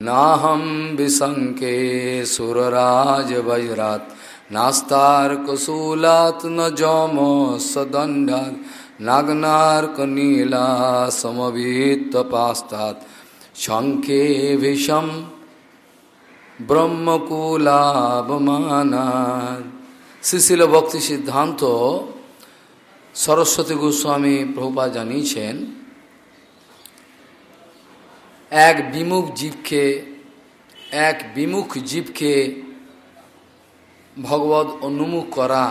नाहं विशङ्के सुरराजवज्रात् नास्तार्कशूलात् न जमसदण्डात् नाग्नार्कनीला समवीत्तपास्तात् शङ्खे विषं ব্রহ্মকুলাবমানার শ্রীশিল ভক্তি সিদ্ধান্ত সরস্বতী গোস্বামী প্রভুপা জানিয়েছেন এক বিমুখ জীবকে, এক বিমুখ জীবকে ভগবত অনুমুখ করা।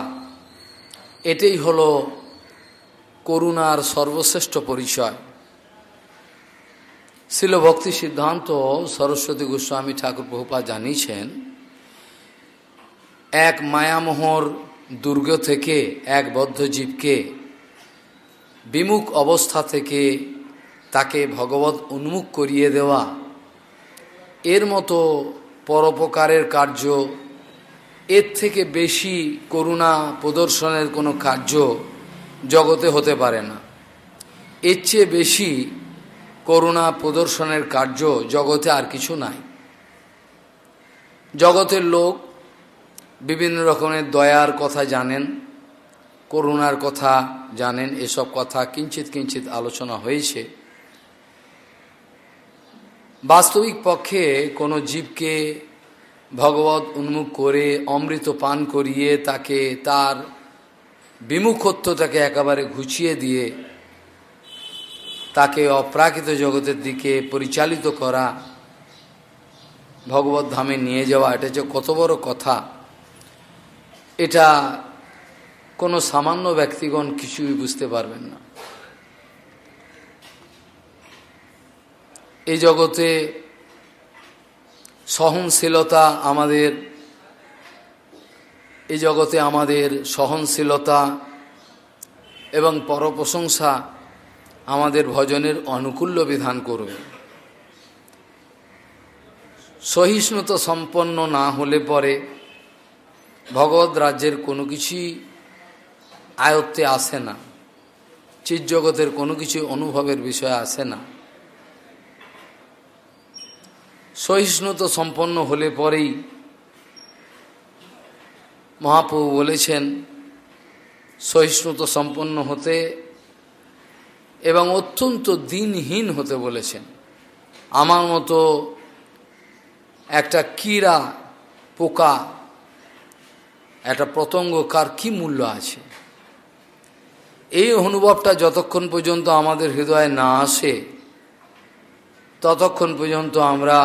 এটাই হল করুণার সর্বশ্রেষ্ঠ পরিচয়। শিল ভক্তি সিদ্ধান্ত সরস্বতী গোস্বামী ঠাকুর প্রভুপা জানিয়েছেন, এক মায়ামোহর দুর্গ থেকে এক বদ্ধ জীবকে বিমুখ অবস্থা থেকে তাকে ভগবত উন্মুখ করিয়ে দেওয়া। এর মতো পরোপকারের কার্য, এর থেকে বেশি করুণা প্রদর্শনের কোনো কার্য জগতে হতে পারে না। এর চেয়ে বেশি করুণা প্রদর্শনের কার্য জগতে আর কিছু নাই। জগতের লোক বিভিন্ন রকমের দয়ার কথা জানেন, করুণার কথা জানেন, এসব কথা কিঞ্চিত কিঞ্চিত আলোচনা হয়েছে। বাস্তবিক পক্ষে কোনো জীবকে ভগবত উন্মুখ করে অমৃত পান করিয়ে তাকে তার বিমুখত্বটাকে একেবারে ঘুচিয়ে দিয়ে তাকে অপ্রাকৃত জগতের দিকে পরিচালিত করা, ভগবত ধামে নিয়ে যাওয়া, এটা যে কত বড় কথা। এটা কোনো সামান্য ব্যক্তিগণ কিছুই বুঝতে পারবেন না। এই জগতে সহনশীলতা আমাদের এই জগতে আমাদের সহনশীলতা এবং পরপ্রশংসা আমাদের ভজনের অনুকূল্য বিধান করবে সহিষ্ণুতা সম্পন্ন না হলে পরে ভগবত রাজ্যের কোনো কিছুই আয়ত্তে আসে না। চিৎজগতের কোনো কিছু অনুভবের বিষয় আসে না। সহিষ্ণুতা সম্পন্ন হলে পরেই মহাপ্রভু বলেছেন, সহিষ্ণুতা সম্পন্ন হতে এবং অত্যন্ত দিনহীন হতে বলেছেন। আমার মতো একটা কীরা পোকা, একটা পতঙ্গ কার কী মূল্য আছে? এই অনুভবটা যতক্ষণ পর্যন্ত আমাদের হৃদয়ে না আসে, ততক্ষণ পর্যন্ত আমরা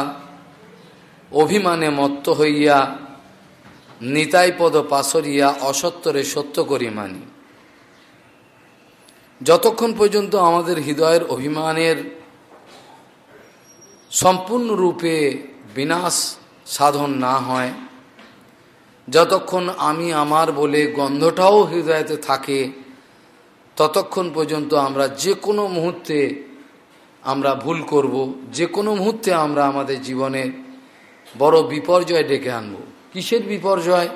অভিমানে মত্ত হইয়া, নিতাইপদ পাশরিয়া অসত্তরে সত্য করি মানি। যতক্ষণ পর্যন্ত আমাদের হৃদয়ের অভিমানের সম্পূর্ণরূপে বিনাশ সাধন না হয়, যতক্ষণ আমি আমার বলে গন্ধটাও হৃদয়তে থাকে, ততক্ষণ পর্যন্ত আমরা যে কোনো মুহূর্তে আমরা ভুল করব, যে কোনো মুহূর্তে আমরা আমাদের জীবনে বড় বিপর্যয় ডেকে আনব। কিসের বিপর্যয়?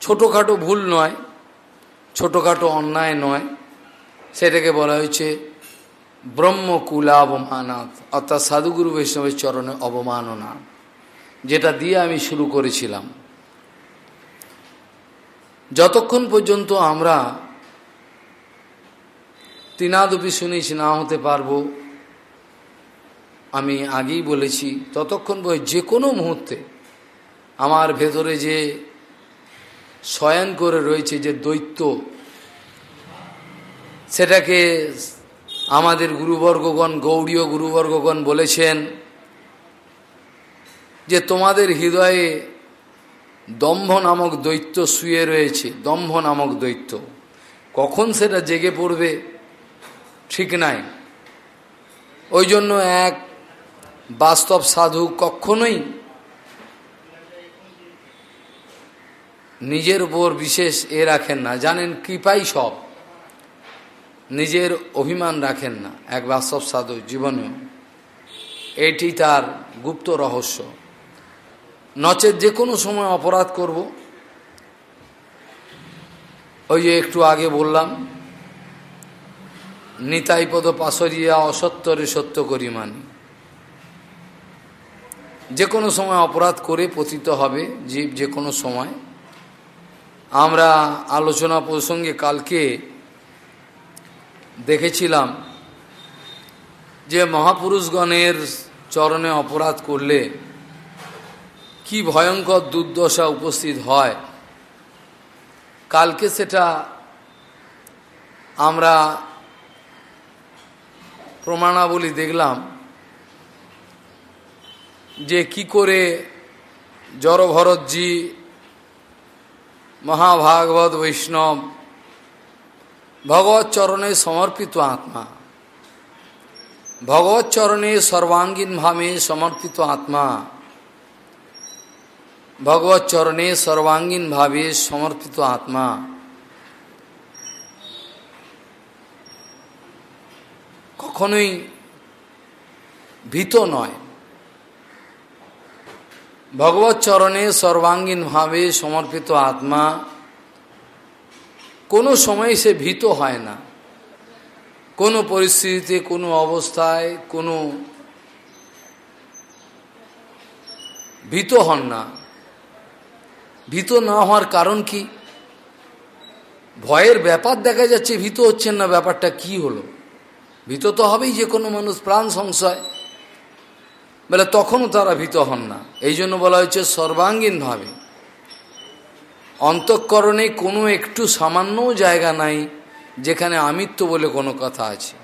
ছোটোখাটো ভুল নয়, ছোটোখাটো অন্যায় নয়। সেটাকে বলা হয়েছে ব্রহ্মকুলা অবমানাত অর্থাৎ সাধুগুরু বৈষ্ণবের চরণে অবমাননা, যেটা দিয়ে আমি শুরু করেছিলাম। যতক্ষণ পর্যন্ত আমরা তিনাদুপি শুনেছি না হতে পারব আমি আগেই বলেছি, ততক্ষণ যে কোনো মুহূর্তে আমার ভেতরে যে শয়ন করে রয়েছে, যে দৈত্য, সেটাকে আমাদের গুরুবর্গগণ, গৌড়ীয় গুরুবর্গগণ বলেছেন যে তোমাদের হৃদয়ে দম্ভ নামক দৈত্য শুয়ে রয়েছে। দম্ভ নামক দৈত্য। কখন সেটা জেগে পড়বে, ঠিক নাই। ওই জন্য এক বাস্তব সাধু কখনোই নিজের উপর বিশেষ এ রাখেন না। জানেন কৃপাই সব। নিজের অভিমান রাখেন না এক বাস্তব সাধু জীবনে। এটি তার গুপ্ত রহস্য। নচেত যে কোনো সময় অপরাধ করব। ওই যে একটু আগে বললাম নিতাইপদ পাশরিয়া অসত্যরে সত্য করি মানি যে কোনো সময় অপরাধ করে পতিত হবে জীব যে কোনো সময়। আমরা আলোচনা প্রসঙ্গে কালকে দেখেছিলাম যে মহাপুরুষগণের চরণে অপরাধ করলে কি ভয়ঙ্কর দুর্দশা উপস্থিত হয়। কালকে সেটা আমরা প্রমাণাবলী দেখলাম যে কি করে জড়ভরতজি মহাভাগবত বৈষ্ণব ভগবত চরণে সমর্পিত আত্মা, ভগবত চরণে সর্বাঙ্গীন ভাবে সমর্পিত আত্মা, ভগবত চরণে সর্বাঙ্গীন ভাবে সমর্পিত আত্মা। কখনোই ভীত নয়। ভগবত চরণে সর্বাঙ্গীন ভাবে সমর্পিত আত্মা, কোনো সময় সে ভীত হয় না। কোনো পরিস্থিতিতে, কোনো অবস্থায়, কোনো ভীত হন না। ভীত না হওয়ার কারণ কি? ভয়ের ব্যাপার দেখা যাচ্ছে, ভীত হচ্ছেন না, ব্যাপারটা কি হলো? ভীত তো হবেই যে কোনো মানুষ, প্রাণ সংশয়। বলে, তখনও তারা ভীত হন না। এই জন্য বলা হয়েছে, সর্বাঙ্গীনভাবে। অন্তঃকরণে কোনো একটু সামান্য জায়গা নাই, যেখানে আমিত্ব বলে কোনো কথা আছে।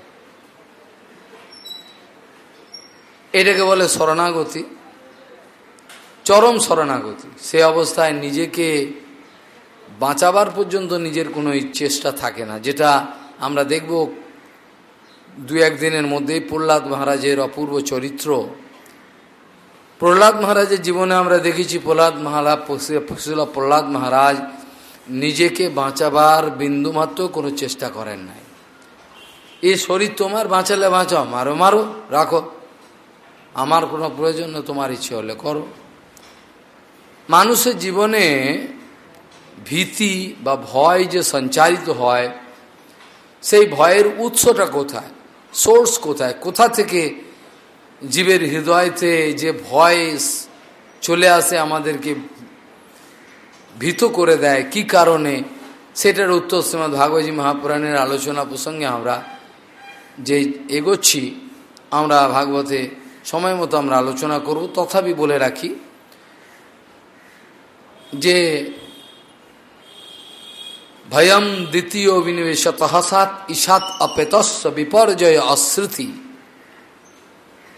এটাকে বলে শরণাগতি, চরম শরণাগতি। সে অবস্থায় নিজেকে বাঁচাবার পর্যন্ত নিজের কোনো চেষ্টা থাকে না, যেটা আমরা দেখব দু একদিনের মধ্যেই প্রহ্লাদ মহারাজের অপূর্ব চরিত্র প্রহ্লাদ মহারাজের জীবনে আমরা দেখেছি, প্রহ্লাদ মহারাজ প্রহ্লাদ মহারাজ নিজেকে বাঁচাবার বিন্দুমাত্র কোনো চেষ্টা করেন নাই। এ শরীর তোমার, বাঁচালে বাঁচাও, মারো মারো, রাখো। আমার কোনো প্রয়োজন তোমার ইচ্ছে হলে করো। মানুষের জীবনে ভীতি বা ভয় যে সঞ্চারিত হয়, সেই ভয়ের উৎসটা কোথায়? সোর্স কোথায়? কোথা থেকে জীবের হৃদয়তে যে ভয় চলে আসে আমাদেরকে ভীত করে দেয়, কি কারণে? সেটার উত্তর শ্রীমদ ভাগবতী মহাপুরাণের আলোচনা প্রসঙ্গে আমরা যে এগোচ্ছি, আমরা ভাগবতে সময় মতো আমরা আলোচনা করব। তথাপি বলে রাখি যে ভয়ম দ্বিতীয় বিনিবেশ তহসাত ঈশাত অপেতস্ব বিপর্যয় অস্মৃতি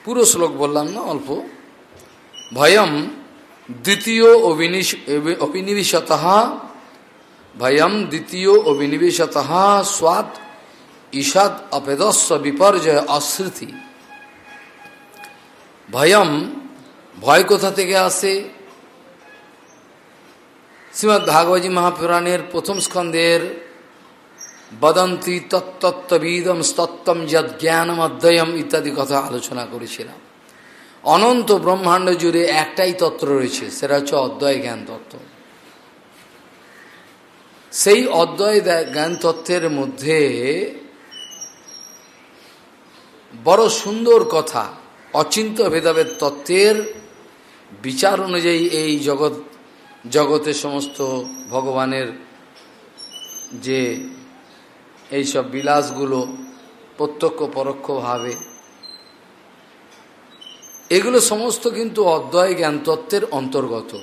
পুরো শ্লোক বললাম না, অল্প। ভয়ম দ্বিতীয় অভিনিবেশত ভয়ম দ্বিতীয় অভিনিবেশত স্বাদ ঈশাদ অপেদস্ব বিপর্যয় অস্মৃতি ভয়ম ভয় কোথা থেকে আসে? শ্রীমৎ ভাগবতী মহাপুরাণের প্রথম স্কন্ধের বদন্তি তত্তত্ত্ববিদম স্তত্তম যদ জ্ঞানম অধ্যয়ম ইত্যাদি কথা আলোচনা করেছিলাম। অনন্ত ব্রহ্মাণ্ড জুড়ে একটাই তত্ত্ব রয়েছে, সেটা হচ্ছে অদ্বয় জ্ঞান তত্ত্ব। সেই অদ্বয় জ্ঞান তত্ত্বের মধ্যে বড় সুন্দর কথা, অচিন্ত ভেদাভেদ তত্ত্বের বিচার অনুযায়ী এই জগৎ জগতের সমস্ত ভগবানের যে এইসব বিলাসগুলো প্রত্যক্ষ পরোক্ষভাবে। এগুলো সমস্ত কিন্তু অদ্বয় জ্ঞান তত্ত্বের অন্তর্গত।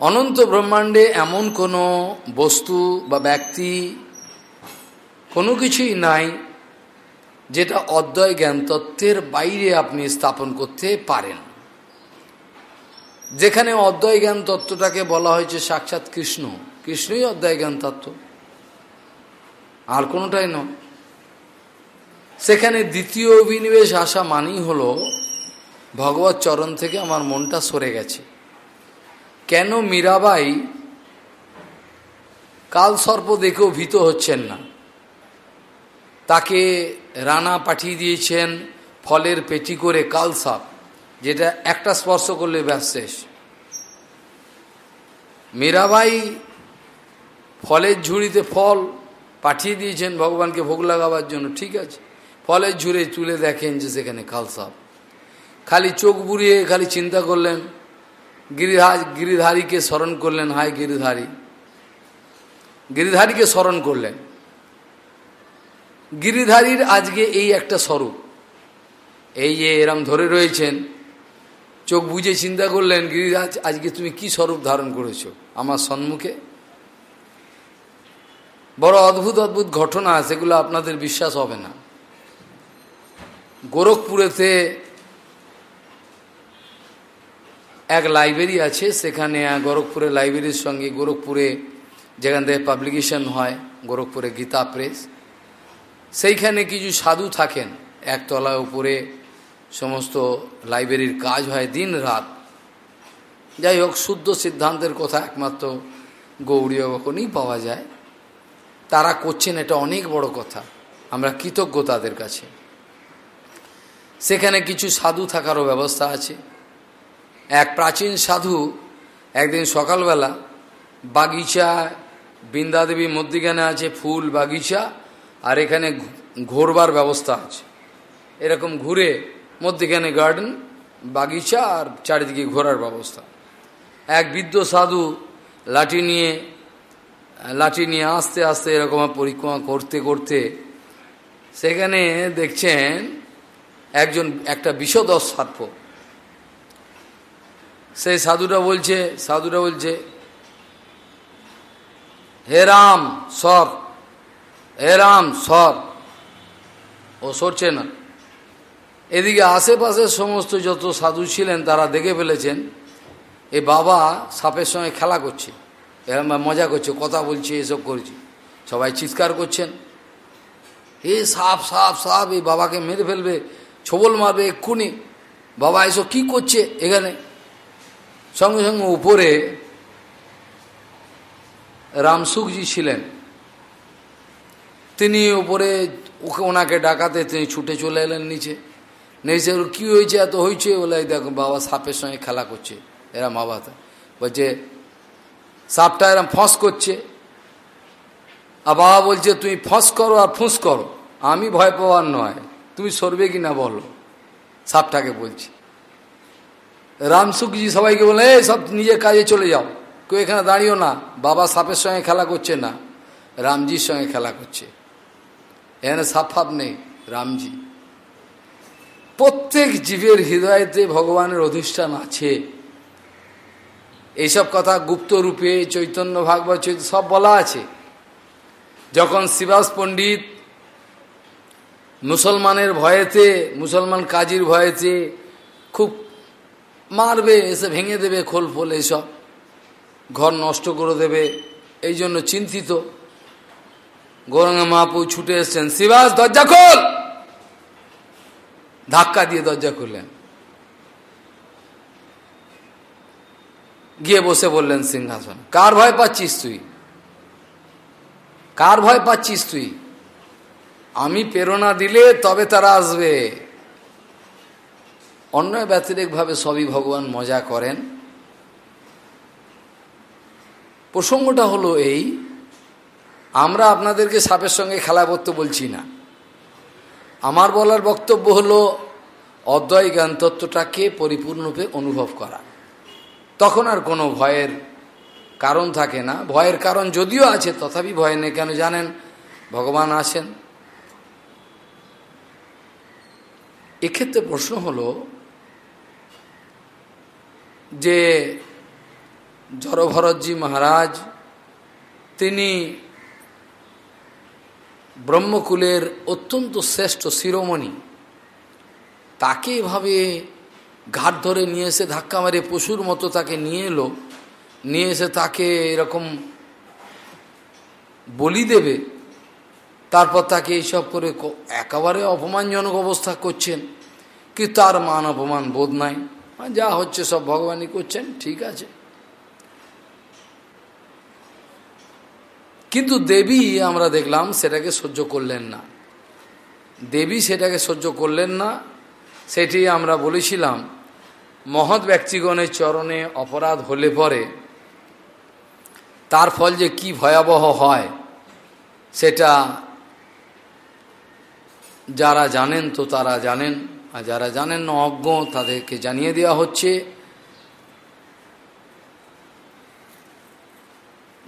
অনন্ত ব্রহ্মাণ্ডে এমন কোনো বস্তু বা ব্যক্তি কোনো কিছুই নাই যেটা অদ্বয় জ্ঞান তত্ত্বের বাইরে আপনি স্থাপন করতে পারেন। যেখানে অদ্বয় জ্ঞান তত্ত্বটাকে বলা হয়েছে সাক্ষাৎ কৃষ্ণ। কৃষ্ণই অদ্বয় জ্ঞান তত্ত্ব। আর কোনোটাই নয়। সেখানে দ্বিতীয় অভিনিবেশ আসা মানেই হলো, ভগবত চরণ থেকে আমার মনটা সরে গেছে। কেন মীরাবাই কাল সর্প দেখেও ভীত হচ্ছেন না? তাকে রানা পাঠিয়ে দিয়েছেন ফলের পেটি করে কাল সাপ, যেটা একটা স্পর্শ করলে ব্যাস শেষ। মীরাবাই ফলের ঝুড়িতে ফল পাঠিয়ে দিয়েছেন ভগবানকে ভোগ লাগাবার জন্য, ঠিক আছে? ফলের ঝুড়ে তুলে দেখেন যে সেখানে কালসাপ খালি চোখ বুড়িয়ে খালি চিন্তা করলেন গিরিধার গিরিধারীকে স্মরণ করলেন, হায় গিরিধারী। গিরিধারীকে স্মরণ করলেন। গিরিধারীর আজকে এই একটা স্বরূপ। এই যে এরম ধরে রয়েছেন, চোখ বুঝে চিন্তা করলেন গিরিরাজ আজকে তুমি কি স্বরূপ ধারণ করেছ? আমার সম্মুখে বড় অদ্ভুত অদ্ভুত ঘটনা আছে সেগুলো আপনাদের বিশ্বাস হবে না। গোরখপুরেতে এক লাইব্রেরি আছে, সেখানে গোরখপুরের লাইব্রেরির সঙ্গে গোরখপুরে, যেখান থেকে পাবলিকেশন হয়, গোরখপুরে গীতা প্রেস সেইখানে কিছু সাধু থাকেন, একতলা উপরে সমস্ত লাইব্রেরির কাজ হয় দিন রাত। যাই হোক, শুদ্ধ সিদ্ধান্তের কথা একমাত্র গৌরীয় কখনই পাওয়া যায়। তারা করছেন এটা অনেক বড় কথা। আমরা কৃতজ্ঞ তাদের কাছে। সেখানে কিছু সাধু থাকারও ব্যবস্থা আছে। এক প্রাচীন সাধু একদিন সকালবেলা বাগিচা বৃন্দাদেবী মধ্যিখানে আছে ফুল, বাগিচা, আর এখানে ঘোরবার ব্যবস্থা আছে। এরকম ঘুরে মধ্যিখানে গার্ডেন বাগিচা, আর চারিদিকে ঘোরার ব্যবস্থা। এক বৃদ্ধ সাধু লাঠি নিয়ে লাঠি নিয়ে আস্তে আস্তে এরকম পরিক্রমা করতে করতে সেখানে দেখছেন একজন, একটা বিষদশ সার্প সেই সাধুটা বলছে সাধুটা বলছে, হে রাম, সর, হে রাম, সর। ও সরছে না। এদিকে আশেপাশের সমস্ত যত সাধু ছিলেন তারা দেখে ফেলেছেন, এ বাবা সাপের সঙ্গে খেলা করছে। এরম মজা করছে, কথা বলছে, এসব করছে। সবাই চিৎকার করছেন। এ সাপ সাপ সাপ, এই বাবাকে মেরে ফেলবে, ছবল মারবে, এক্ষুনি। বাবা এসব কি করছে এখানে? সঙ্গে সঙ্গে উপরে রামসুখজি ছিলেন। তিনি উপরে ওকে, ওনাকে ডাকাতে তিনি ছুটে চলে এলেন নিচে। নিচে কি হয়েছে? এত হয়েছে? বলে দেখো, বাবা সাপের সঙ্গে খেলা করছে। এরা মা বাবা বলছে সাপটা এরম ফস করছে। আর বাবা বলছে, তুমি ফস করো আর ফুঁস করো। আমি ভয় পাওয়ার নয়। তুমি সরবে কি না বলো? সাপটাকে বলছি। রামসুখজি সবাইকে বলে, এই সব নিজের কাজে চলে যাও। কেউ এখানে দাঁড়িয়েও না। বাবা সাপের সঙ্গে খেলা করছে না। রামজির সঙ্গে খেলা করছে। এখানে সাপ ফাপ নেই, রামজি। প্রত্যেক জীবের হৃদয়তে ভগবানের অধিষ্ঠান আছে। এইসব কথা গুপ্ত রূপে চৈতন্য ভাগবত চৈতন্য সব বলা আছে। যখন শিবাস পণ্ডিত মুসলমানের ভয়েতে, মুসলমান কাজীর ভয়েতে খুব মারবে, এসে ভেঙে দেবে খোল ফোল এইসব, ঘর নষ্ট করে দেবে, এই জন্য চিন্তিত। গৌরঙ্গা মহাপু ছুটে এসছেন, শিবাস, দরজা খোল! ধাক্কা দিয়ে দরজা খুললেন। গিয়ে বসে বললেন, সিংহাসন, কার ভয় পাচ্ছিস তুই? কার ভয় পাচ্ছিস তুই? আমি প্রেরণা দিলে তবে তারা আসবে। অন্য ব্যতিরিকভাবে সবই ভগবান মজা করেন। প্রসঙ্গটা হলো এই, আমরা আপনাদেরকে সাপের সঙ্গে খেলা করতে বলছি না। আমার বলার বক্তব্য হলো অদ্বয় জ্ঞান তত্ত্বটাকে পরিপূর্ণরূপে অনুভব করা। তখন আর কোনো ভয়ের কারণ থাকে না। ভয়ের কারণ যদিও আছে, তথাপি ভয় নেই। কেন জানেন? ভগবান আছেন। এক্ষেত্রে প্রশ্ন হলো যে জড়ভরতজি মহারাজ, তিনি ব্রহ্মকুলের অত্যন্ত শ্রেষ্ঠ শিরোমণি, তাকে এভাবে ঘাট ধরে নিয়ে এসে ধাক্কা মারে পশুর মতো তাকে নিয়ে এলো। নিয়ে এসে তাকে এরকম বলি দেবে। তারপর তাকে এইসব করে একেবারে অপমানজনক অবস্থা করছেন। কি তার মান অপমান বোধ নাই। যা হচ্ছে সব ভগবানই করছেন, ঠিক আছে। কিন্তু দেবী, আমরা দেখলাম, সেটাকে সহ্য করলেন না। দেবী সেটাকে সহ্য করলেন না। সেটি আমরা বলেছিলাম, মহৎ ব্যক্তিগণের চরণে অপরাধ হলে পরে তার ফল যে কি ভয়াবহ হয়, সেটা যারা জানেন তো তারা জানেন, আর যারা জানেন না অজ্ঞ, তাদেরকে জানিয়ে দেওয়া হচ্ছে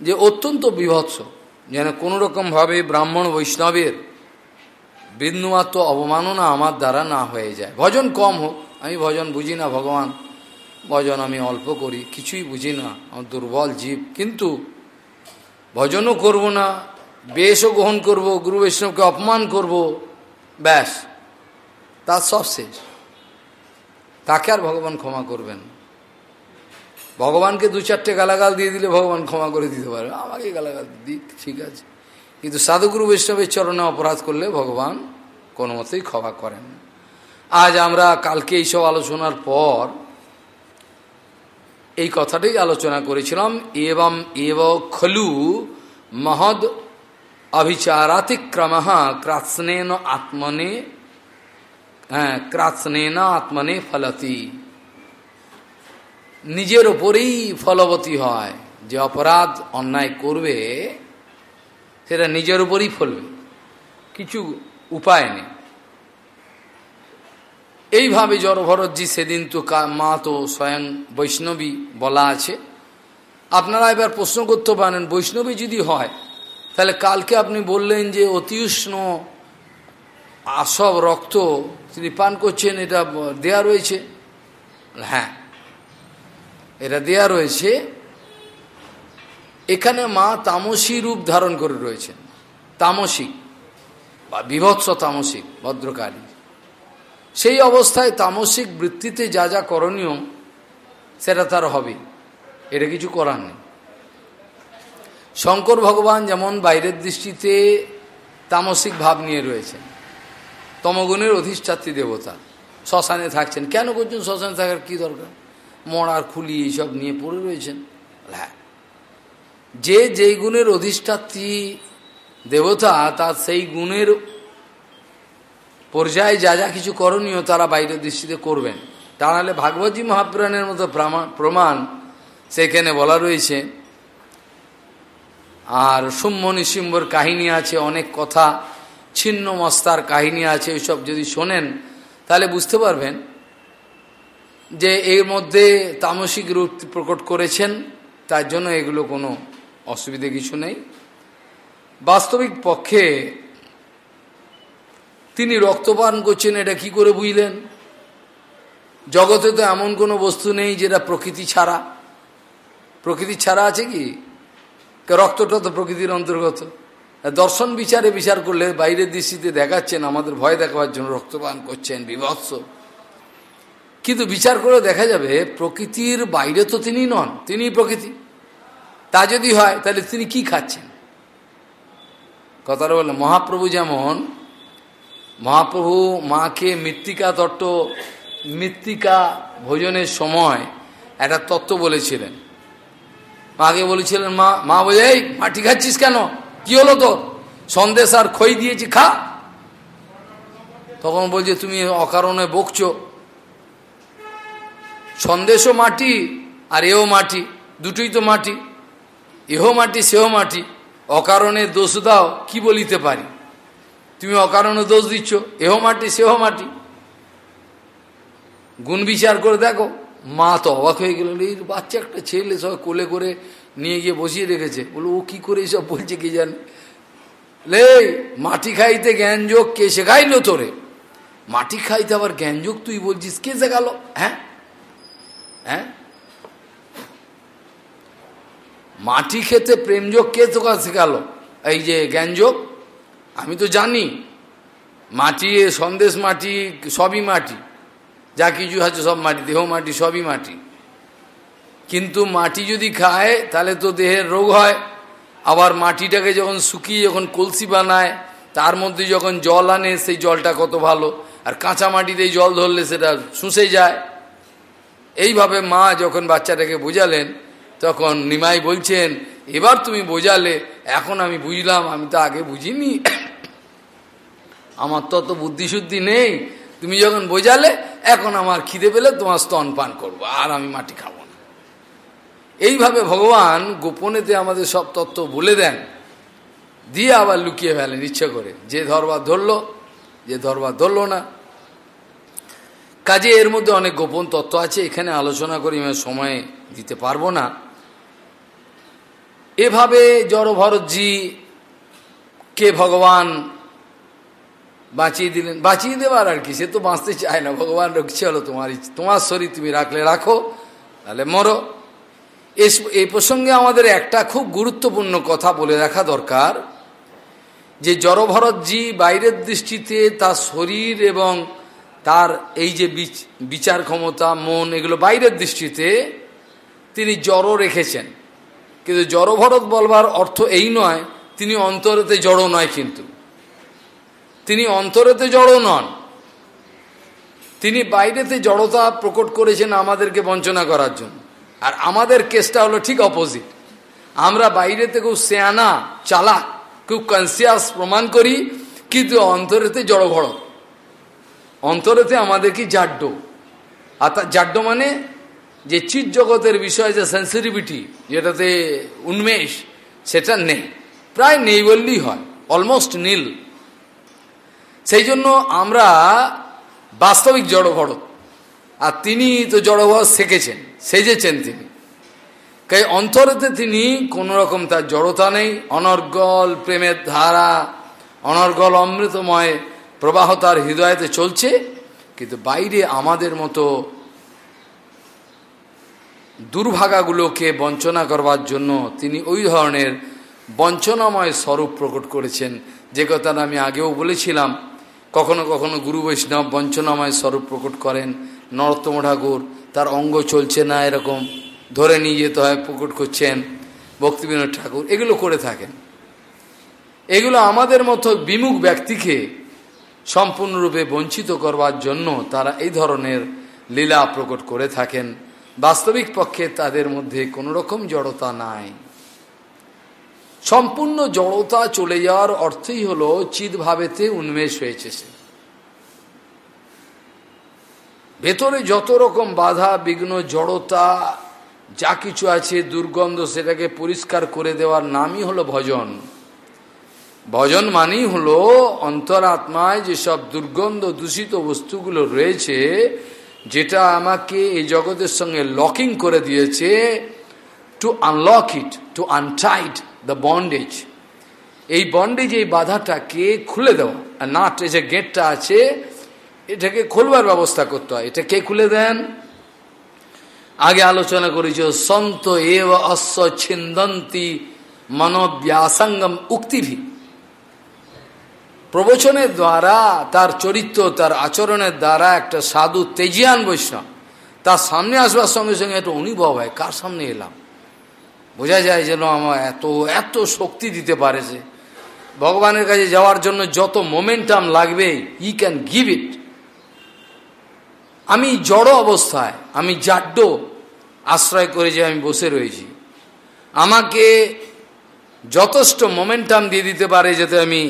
যে অত্যন্ত বিভৎস, যেন কোনোরকমভাবে ব্রাহ্মণ বৈষ্ণবের বিন্দুমাত্র অবমাননা আমার দ্বারা না হয়ে যায়। ভজন কম হোক, আমি ভজন বুঝি না ভগবান। ভজন আমি অল্প করি, কিছুই বুঝি না, আমার দুর্বল জীব। কিন্তু ভজনও করব না, বেশও গ্রহণ করব, গুরু বৈষ্ণবকে অপমান করব, ব্যাস, তার সব শেষ। তাকে আর ভগবান ক্ষমা করবেন ভগবানকে দু চারটে গালাগাল দিয়ে দিলে ভগবান ক্ষমা করে দিতে পারবে আমাকে গালাগাল দিক ঠিক আছে। কিন্তু সাধুগুরু বৈষ্ণবের চরণে অপরাধ করলে ভগবান কোনো মতেই ক্ষমা করেন আজ আমরা কালকে এইসব আলোচনার পর এই কথাটাই আলোচনা করেছিলাম এবং এব খলু মহদ অভিচারাতিক্রম ক্রাৎসনেন আত্মনে হ্যাঁ ক্রাৎসনেন আত্মনে ফলতি। নিজের ওপরেই ফলবতী হয়, যে অপরাধ অন্যায় করবে সেটা নিজের উপরই ফলবে। কিছু উপায় নেই। এইভাবে জড়ভরতজি সেদিন তো মা তো স্বয়ং বৈষ্ণবী বলা আছে। আপনারা এবার প্রশ্ন করতে পারেন, বৈষ্ণবী যদি হয়, তাহলে কালকে আপনি বললেন যে অতি উষ্ণ আসব রক্ত, তিনি পান করছেন, এটা দেয়া রয়েছে। হ্যাঁ এটা দেয়া রয়েছে। এখানে মা তামসী রূপ ধারণ করে রয়েছেন। তামসিক বা বিভৎস তামসিক ভদ্রকালী। সেই অবস্থায় তামসিক বৃত্তিতে যা যা করণীয়, সেটা তার হবে। এটা কিছু করার নেই। শঙ্কর ভগবান যেমন বাইরের দৃষ্টিতে তামসিক ভাব নিয়ে রয়েছেন, তমগুণের অধিষ্ঠাত্রী দেবতা, শ্মশানে থাকছেন। কেন করছেন? শ্মশানে থাকার কি দরকার? মরার খুলি এইসব নিয়ে পড়ে রয়েছেন। হ্যাঁ যে যেই গুণের অধিষ্ঠাত্রী দেবতা তার সেই গুণের পর্যায়ে যা যা কিছু করণীয় তারা বাইরের দৃষ্টিতে করবেন। তা নাহলে ভাগবতী মহাপুরাণের মতো প্রমাণ সেখানে বলা রয়েছে। আর সুম্য নিসিম্বর কাহিনী আছে, অনেক কথা, ছিন্ন মস্তার কাহিনী আছে ওইসব যদি শোনেন, তাহলে বুঝতে পারবেন যে এর মধ্যে তামসিক রূপ প্রকট করেছেন, তার জন্য এগুলো কোনো অসুবিধে কিছু নেই। বাস্তবিক পক্ষে তিনি রক্তপান করছেন, এটা কি করে বুঝলেন? জগতে তো এমন কোনো বস্তু নেই যেটা প্রকৃতি ছাড়া। প্রকৃতি ছাড়া আছে কি? রক্তটা তো প্রকৃতির অন্তর্গত। দর্শন বিচারে বিচার করলে বাইরের দৃষ্টিতে দেখাচ্ছেন, আমাদের ভয় দেখাবার জন্য রক্তপান করছেন, বিভৎস। কিন্তু বিচার করে দেখা যাবে, প্রকৃতির বাইরে তো তিনি নন তিনি প্রকৃতি। তা যদি হয়, তাহলে তিনি কি খাচ্ছেন? কথাটা বললেন, মহাপ্রভু যেমন, মহাপ্রভু মাকে মৃত্তিকা তত্ত্ব, মৃত্তিকা ভোজনের সময় একটা তত্ত্ব বলেছিলেন। মাকে বলেছিলেন, মা মা বলে, এই মাটি খাচ্ছিস কেন? কি হলো তো সন্দেশ আর খই দিয়েছি, খা। তখন বলছে, তুমি অকারণে বকছো। সন্দেশও মাটি আর এও মাটি, দুটোই তো মাটি। এহো মাটি সেও মাটি, অকারণে দোষ দাও, কি বলিতে পারি? তুমি অকারণে দোষ দিচ্ছ, এহো মাটি সেও মাটি। গুণ বিচার করে দেখো, মা তো অবাক হয়ে গেল এই বাচ্চা একটা ছেলে সব কোলে করে নিয়ে গিয়ে বসিয়ে রেখেছে। বলো ও কি করে এসব বলছে কি জানে? লে মাটি খাইতে জ্ঞান যোগ কে শেখাইলো তোরে? মাটি খাইতে আবার জ্ঞান যোগ তুই বলছিস, কে শেখালো? হ্যাঁ? হ্যাঁ? মাটি খেতে প্রেমযোগ কে তোকা শেখালো? এই যে জ্ঞানযোগ আমি তো জানি, মাটি সন্দেশ মাটি, সবই মাটি। যা কিছু আছে সব মাটি, দেহ মাটি, সবই মাটি। কিন্তু মাটি যদি খায়, তাহলে তো দেহের রোগ হয়। আবার মাটিটাকে যখন শুকিয়ে যখন কলসি বানায়, তার মধ্যে যখন জল আনে, সেই জলটা কত ভালো। আর কাঁচা মাটিতে জল ধরলে সেটা শুষে যায়। এইভাবে মা যখন বাচ্চাটাকে বোঝালেন তখন নিমাই বলছেন, এবার তুমি বোঝালে, এখন আমি বুঝলাম, আমি তো আগে বুঝিনি। আমার তো অত বুদ্ধিশুদ্ধি নেই, তুমি যখন বোঝালে, এখন আমার খিদে পেলে তোমার স্তন পান করব, আর আমি মাটি খাব না। এইভাবে ভগবান গোপনেতে আমাদের সব তত্ত্ব বলে দেন। দিয়ে আবার লুকিয়ে ফেলেন, ইচ্ছা করে। যে ধরবার ধরলো, যে ধরবার ধরলো না। কাজে এর মধ্যে অনেক গোপন তত্ত্ব আছে, এখানে আলোচনা করি, আমি সময় দিতে পারব না। এভাবে জড়ভরতজি কে ভগবান বাঁচিয়ে দিলেন? বাঁচিয়ে দেওয়ার আর কি, সে তো বাঁচতে চায় না। ভগবান রক্ষে হলো তোমার তোমার শরীর তুমি রাখলে রাখো, তাহলে মরো। এই প্রসঙ্গে আমাদের একটা খুব গুরুত্বপূর্ণ কথা বলে রাখা দরকার, যে জড়ভরতজি বাইরের দৃষ্টিতে তার শরীর এবং তার এই যে বিচার ক্ষমতা, মন, এগুলো বাইরের দৃষ্টিতে তিনি জড়ো রেখেছেন। কিন্তু জড়ভরত বলবার অর্থ এই নয়, তিনি অন্তরেতে জড়ো নয় কিন্তু। তিনি অন্তরেতে জড়ো নন। তিনি বাইরেতে জড়তা প্রকট করেছেন আমাদেরকে বঞ্চনা করার জন্য। আর আমাদের কেসটা হলো ঠিক অপোজিট আমরা বাইরেতে খুব সেয়ানা, চালাক, খুব কনসিয়াস প্রমাণ করি, কিন্তু অন্তরেতে জড়ো ভরত অন্তরেতে আমাদের কি জাড্ড? আর তার জাড্ড মানে যে চিৎ জগতের বিষয় যে সেন্সিটিভিটি যেটাতে উন্মেষ, সেটা নেই। প্রায় নেই বললেই হয় অলমোস্ট নীল সেই জন্য আমরা বাস্তবিক জড়ভরত আর তিনি তো জড়ভরত শিখেছেন সেজেছেন তিনি। তাই অন্তরেতে তিনি কোন রকম তার জড়তা নেই, অনর্গল প্রেমের ধারা, অনর্গল অমৃতময় প্রবাহ তার হৃদয়তে চলছে, কিন্তু বাইরে আমাদের মতো দুর্ভাগাগুলোকে বঞ্চনা করবার জন্য তিনি ওই ধরনের বঞ্চনাময় স্বরূপ প্রকট করেছেন। যে কথাটা আমি আগেও বলেছিলাম, কখনো কখনো গুরু বৈষ্ণব বঞ্চনাময় স্বরূপ প্রকট করেন। নরোত্তম ঠাকুর, তার অঙ্গ চলছে না এরকম, ধরে নিয়ে যেতে হয়, প্রকট করছেন ভক্তিবিনোদ ঠাকুর। এগুলো করে থাকেন। এগুলো আমাদের মতো বিমুখ ব্যক্তিকে সম্পূর্ণরূপে বঞ্চিত করবার জন্য তারা এই ধরনের লীলা প্রকট করে থাকেন। বাস্তবিক পক্ষে তাদের মধ্যে কোনো রকম জড়তা নাই। সম্পূর্ণ জড়তা চলে যাওয়ার অর্থই হল চিৎভাবেতে উন্মেষ হয়েছে সে। ভেতরে যত রকম বাধা, বিঘ্ন, জড়তা, যা কিছু আছে, দুর্গন্ধ, সেটাকে পরিষ্কার করে দেওয়ার নামই হলো ভজন। ভজন মানেই হলো, অন্তরাত্মায় যেসব দুর্গন্ধ দূষিত বস্তুগুলো রয়েছে যেটা আমাকে এই জগতের সঙ্গে লকিং করে দিয়েছে to unlock it to untight the bondage এই বন্ডেজ এই বাধাটাকে খুলে দেওয়া। আর নাট যে গেটটা আছে, এটাকে খোলবার ব্যবস্থা করতে হয়। এটা কে খুলে দেন? আগে আলোচনা করেছ, সন্ত এব অশ্ব ছিন্দন্তি মনোব্যাসঙ্গম উক্তিভি। প্রবচনের দ্বারা, তার চরিত্র, তার আচরণের দ্বারা একটা সাধু তেজিয়ান বৈষ্ণব। তার সামনে আসবার সঙ্গে সঙ্গে একটা অনুভব হয়, কার সামনে এলাম? বোঝা যায় যেন আমার এত এত শক্তি দিতে পারেছে ভগবানের কাছে যাওয়ার জন্য যত মোমেন্টাম লাগবে ই ক্যান গিভ ইট আমি জড় অবস্থায়, আমি জাড্ড আশ্রয় করে যে আমি বসে রয়েছি। আমাকে যথেষ্ট মোমেন্টাম দিয়ে দিতে পারে যাতে আমি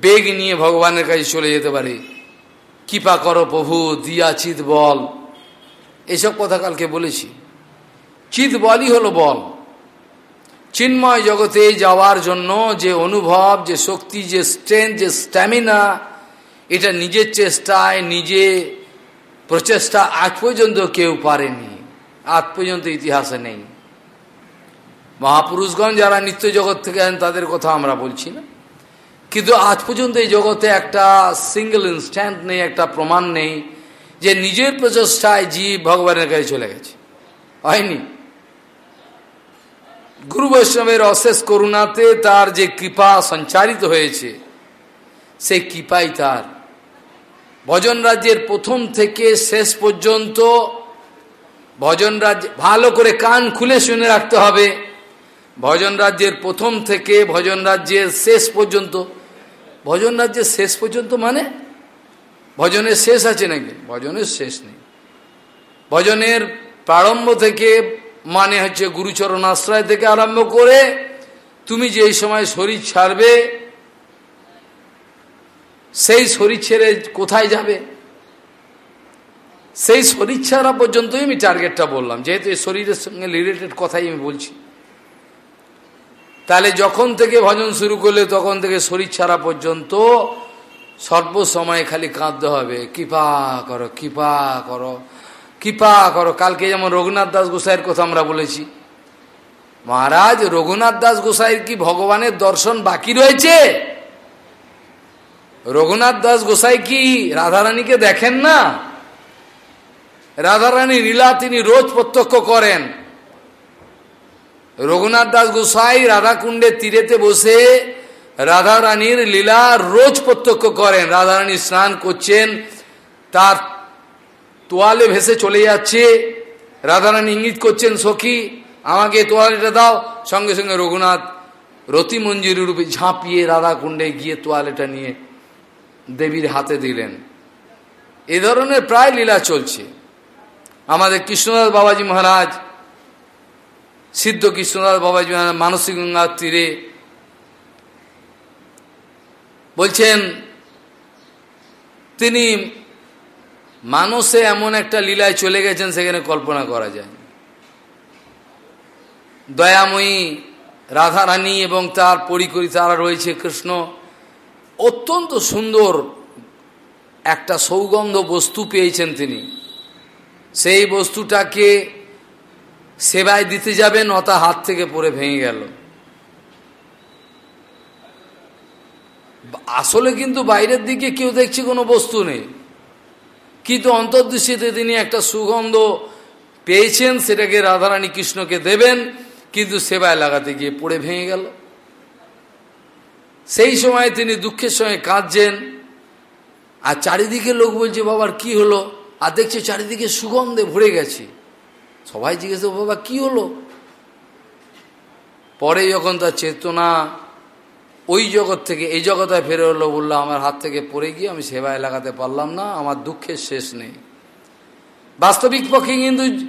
বেগ নিয়ে ভগবানের কাছে চলে যেতে পারি। কৃপা করো প্রভু, দিয়া চিত বল। এসব কথা কালকে বলেছি। চিত বলই হলো বল। চিন্ময় জগতে যাওয়ার জন্য যে অনুভব, যে শক্তি, যে স্ট্রেংথ যে স্ট্যামিনা এটা নিজের চেষ্টায়, নিজে প্রচেষ্টা আজ পর্যন্ত কেউ পারেনি। আজ পর্যন্ত ইতিহাসে নেই। মহাপুরুষগণ যারা নিত্য জগৎ থেকে আছেন, তাদের কথা আমরা বলছি না। কিন্তু আজ পর্যন্ত এই জগতে একটা সিঙ্গেল ইনস্ট্যান্ট নেই, একটা প্রমাণ নেই যে নিজের প্রচেষ্টায় জীব ভগবানের কাছে চলে গেছে। হয়নি। গুরু বৈষ্ণবের অশেষ করুণাতে তার যে কৃপা সঞ্চারিত হয়েছে, সেই কৃপাই তার। ভজন রাজ্যের প্রথম থেকে শেষ পর্যন্ত ভজন রাজ্য, ভালো করে কান খুলে শুনে রাখতে হবে। ভজন রাজ্যের প্রথম থেকে ভজন রাজ্যের শেষ পর্যন্ত ভজন রাজ্যের শেষ পর্যন্ত মানে? ভজনের শেষ আছে নাকি? ভজনের শেষ নেই। ভজনের প্রারম্ভ থেকে মানে হচ্ছে গুরুচরণ আশ্রয় থেকে আরম্ভ করে তুমি যে সময় শরীর ছাড়বে, সেই শরীর ছেড়ে কোথায় যাবে? সেই শরীর ছাড়া পর্যন্তই আমি টার্গেটটা বললাম। যেহেতু এই শরীরের সঙ্গে রিলেটেড কথাই আমি বলছি। তাহলে যখন থেকে ভজন শুরু করলে তখন থেকে শরীর ছাড়া পর্যন্ত সর্বসময় খালি কাঁদতে হবে। কৃপা করো কৃপা করো কৃপা করো। কালকে যেমন রঘুনাথ দাস গোসাইয়ের কথা আমরা বলেছি। মহারাজ, রঘুনাথ দাস গোসাইয়ের কি ভগবানের দর্শন বাকি রয়েছে? রঘুনাথ দাস গোসাই কি রাধারানীকে দেখেন না? রাধারানী লীলা তিনি রোজ প্রত্যক্ষ করেন। রঘুনাথ দাস গোসাই রাধাকুণ্ডের তীরেতে বসে রাধারানীর লীলা রোজ প্রত্যক্ষ করেন। রাধারানী স্নান করছেন, তার তোয়ালে ভেসে চলে যাচ্ছে। রাধারানী ইঙ্গিত করছেন, সখী, আমাকে তোয়ালেটা দাও। সঙ্গে সঙ্গে রঘুনাথ রতি মঞ্জুরি রূপে ঝাঁপিয়ে রাধাকুণ্ডে গিয়ে তোয়ালেটা নিয়ে দেবীর হাতে দিলেন। এ ধরনের প্রায় লীলা চলছে। আমাদের কৃষ্ণদাস বাবাজি মহারাজ সিদ্ধ কৃষ্ণদাস বাবাজি মানসিক গঙ্গার তীরে বলছেন, তিনি মানুষে এমন একটা লীলায় চলে গেছেন সেখানে কল্পনা করা যায়। দয়াময়ী রাধারানী এবং তার পরিকরি তারা রয়েছে কৃষ্ণ, অত্যন্ত সুন্দর একটা সৌগন্ধ বস্তু পেয়েছেন তিনি। সেই বস্তুটাকে সেবায় দিতে যাবেন অতা হাত থেকে পড়ে ভেঙে গেল। আসলে কিন্তু বাইরের দিকে কেউ দেখছে কোনো বস্তু নেই। কিন্তু অন্তর্দৃষ্টিতে তিনি একটা সুগন্ধ পেয়েছেন, সেটাকে রাধারানী কৃষ্ণকে দেবেন, কিন্তু সেবায় লাগাতে গিয়ে পড়ে ভেঙে গেল। সেই সময় তিনি দুঃখের সঙ্গে কাঁদছেন, আর চারিদিকে লোক বলছে, বাবার কি হলো? আর দেখছে চারিদিকে সুগন্ধে ভরে গেছে। সবাই জিজ্ঞেস বাবা, কি হলো? পরে যখন তার চেতনা ওই জগৎ থেকে এই জগতে ফেরে হলো বলল, আমার হাত থেকে পড়ে গিয়ে আমি সেবায় লাগাতে পারলাম না, আমার দুঃখের শেষ নেই। বাস্তবিক পক্ষে কিন্তু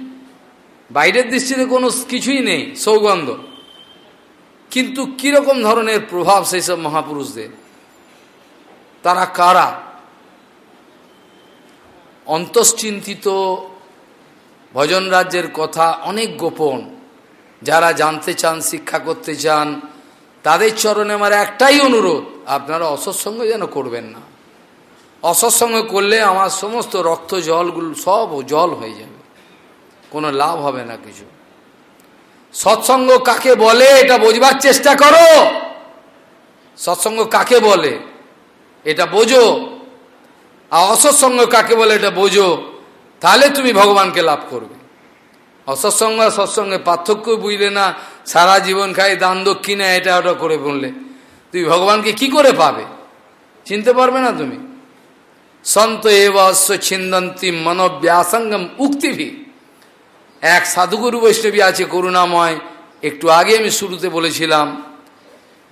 বাইরের দৃষ্টিতে কোনো কিছুই নেই, সৌগন্ধ। কিন্তু কীরকম ধরনের প্রভাব সেই সব মহাপুরুষদের? তারা কারা? অন্তশ্চিন্তিত ভজন রাজ্যের কথা অনেক গোপন। যারা জানতে চান, শিক্ষা করতে চান, তাদের চরণে আমার একটাই অনুরোধ, আপনারা অসৎসঙ্গ যেন করবেন না। অসৎসঙ্গ করলে আমার সমস্ত রক্ত জলগুলো সব জল হয়ে যাবে। কোনো লাভ হবে না কিছু। সৎসঙ্গ কাকে বলে, এটা বোঝবার চেষ্টা করো। সৎসঙ্গ কাকে বলে, এটা বোঝো। আর অসৎসঙ্গ কাকে বলে, এটা বোঝো। তাহলে তুমি ভগবানকে লাভ করবে। অসৎসঙ্গ আর সৎসঙ্গে পার্থক্য বুঝলে না, সারা জীবন খাই দান দক্ষিণে এটা ওটা করে বললে। তুমি ভগবানকে কি করে পাবে? চিনতে পারবে না তুমি? সন্ত এব অশ্ব ছিন্দন্তি মনোব্যাসঙ্গম উক্তিভি। এক সাধুগুরু বৈষ্ণবী আছে করুণাময়, একটু আগে আমি শুরুতে বলেছিলাম,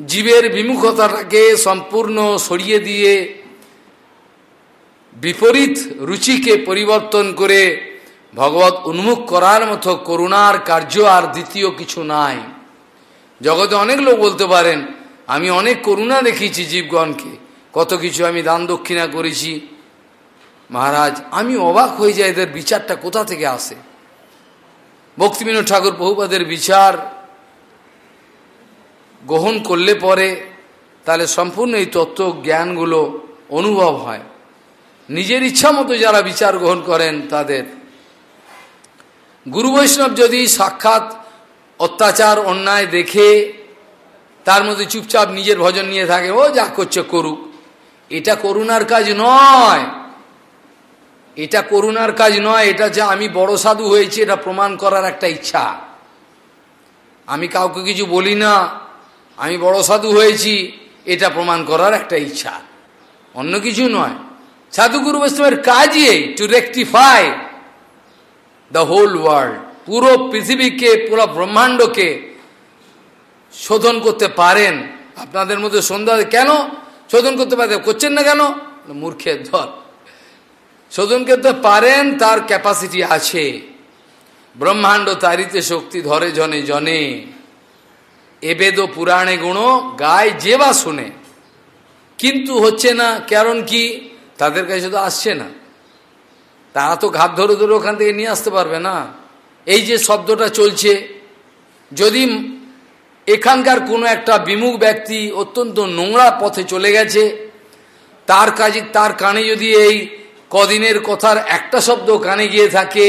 জীবের বিমুখতাটাকে সম্পূর্ণ সরিয়ে দিয়ে বিপরীত রুচিকে পরিবর্তন করে ভগবত উন্মুখ করার মতো করুণার কার্য আর দ্বিতীয় কিছু নাই। জগতে অনেক লোক বলতে পারেন, আমি অনেক করুণা দেখিয়েছি জীবগণকে, কত কিছু আমি দান দক্ষিণা করেছি। মহারাজ, আমি অবাক হয়ে যাই এদের বিচারটা কোথা থেকে আসে? ভক্তিবিনোদ ঠাকুর বহুপাদের বিচার গ্রহণ করলে পরে তাহলে সম্পূর্ণ এই তত্ত্ব জ্ঞানগুলো অনুভব হয়। নিজের ইচ্ছা মতো যারা বিচার গ্রহণ করেন তাদের। গুরু বৈষ্ণব যদি সাক্ষাৎ, অত্যাচার, অন্যায় দেখে তার মধ্যে চুপচাপ নিজের ভজন নিয়ে থাকে, ও যা করছে করুক। এটা করুণার কাজ নয়। এটা করুণার কাজ নয়, এটা যে আমি বড় সাধু হয়েছি, এটা প্রমাণ করার একটা ইচ্ছা। আমি কাউকে কিছু বলি না, আমি বড় সাধু হয়েছি, এটা প্রমাণ করার একটা ইচ্ছা। অন্য কিছু নয়। সাধুগুরু বৈষ্ণবের কাজই to rectify the whole world পুরো পৃথিবীকে, পুরো ব্রহ্মাণ্ডকে শোধন করতে পারেন। আপনাদের মধ্যে সন্ধ্যা কেন শোধন করতে পারেন করছেন না কেন? মূর্খের ধর। শোধন করতে পারেন, তার ক্যাপাসিটি আছে। ব্রহ্মাণ্ড তারিতে শক্তি ধরে জনে জনে। এবেদ পুরাণে গুণ গায় যে বা শুনে। কিন্তু হচ্ছে না, কারণ কি? তাদের কাছে তো আসছে না। তারা তো ঘাত ধরে ধরে ওখান থেকে নিয়ে আসতে পারবে না। এই যে শব্দটা চলছে, যদি এখানকার কোনো একটা বিমুখ ব্যক্তি অত্যন্ত নোংরা পথে চলে গেছে, তার কাজে, তার কানে যদি এই কদিনের কথার একটা শব্দ কানে গিয়ে থাকে,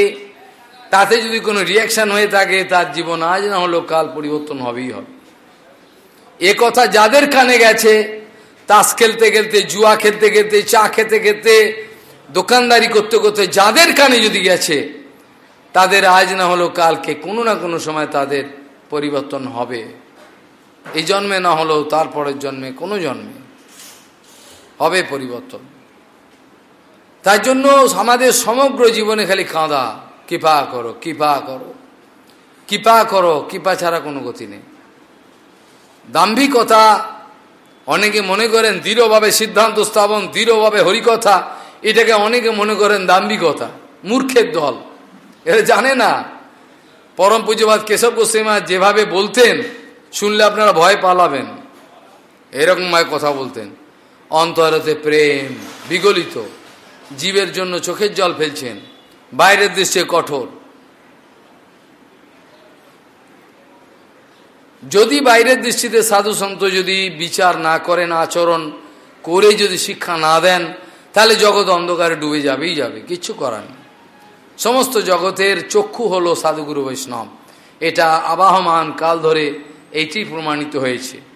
তাতে যদি কোনো রিয়াকশন হয়ে থাকে, তার জীবন আজ না হলেও কাল পরিবর্তন হবেই হবে। এ কথা যাদের কানে গেছে তাস খেলতে খেলতে, জুয়া খেলতে খেলতে, চা খেতে খেতে, দোকানদারি করতে করতে যাদের কানে যদি গেছে, তাদের আজ না হলো কালকে, কোনো না কোনো সময় তাদের পরিবর্তন হবে। এই জন্মে না হলেও তারপরের জন্মে কোনো জন্মে হবে পরিবর্তন। তার জন্য আমাদের সমগ্র জীবনে খালি কাঁদা, কৃপা করো কৃপা করো কৃপা করো, কৃপা ছাড়া কোনো গতি নেই। দাম্ভিকতা অনেকে মনে করেন দৃঢ়ভাবে সিদ্ধান্ত স্থাপন, দৃঢ়ভাবে হরিকথা, এটাকে অনেকে মনে করেন দাম্ভিকতা, মূর্খের দল। এরা জানে না। পরম পুজোবাদ কেশব গোস্বীমা যেভাবে বলতেন, শুনলে আপনারা ভয় পালাবেন। এরকম কথা বলতেন। অন্তরতে প্রেম বিগলিত। জীবের জন্য চোখের জল ফেলছেন। বাইরের দৃশ্যে কঠোর। যদি বাইরের দৃষ্টিতে সাধু সন্ত যদি বিচার না করেন, আচরণ করে যদি শিক্ষা না দেন, তাহলে জগৎ অন্ধকারে ডুবে যাবেই যাবে, কিচ্ছু করার নেই। সমস্ত জগতের চক্ষু হলো সাধুগুরু বৈষ্ণব। এটা আবাহমান কাল ধরে এইটি প্রমাণিত হয়েছে।